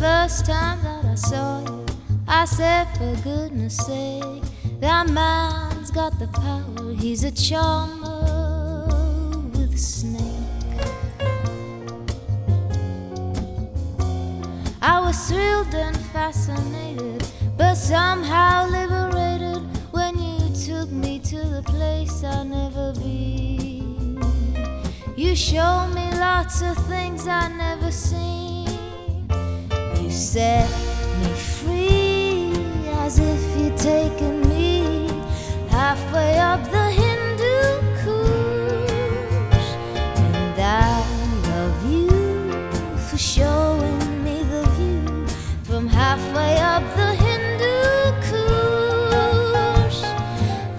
first time that I saw you, I said, for goodness sake, that man's got the power. He's a charmer with a snake. I was thrilled and fascinated, but somehow liberated when you took me to the place I'll never be. You showed me lots of things I never seen. You set me free as if you'd taken me halfway up the Hindu Kush. And I love you for showing me the view from halfway up the Hindu Kush.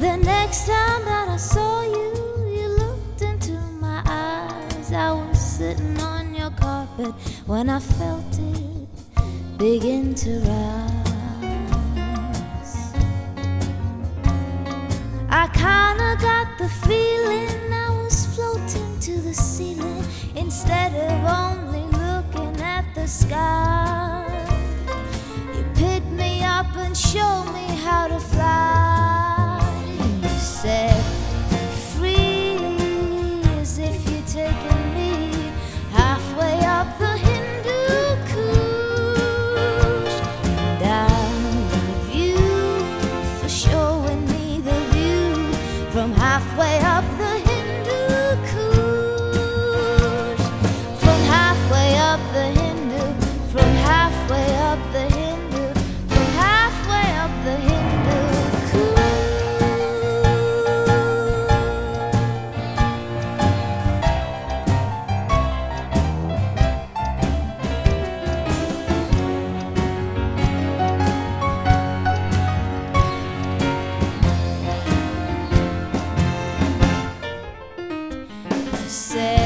The next time that I saw you, you looked into my eyes. I was sitting on your carpet when I felt it begin to rise. I kinda got the feeling I was floating to the ceiling instead of only looking at the sky. You picked me up and showed me how to fly. say.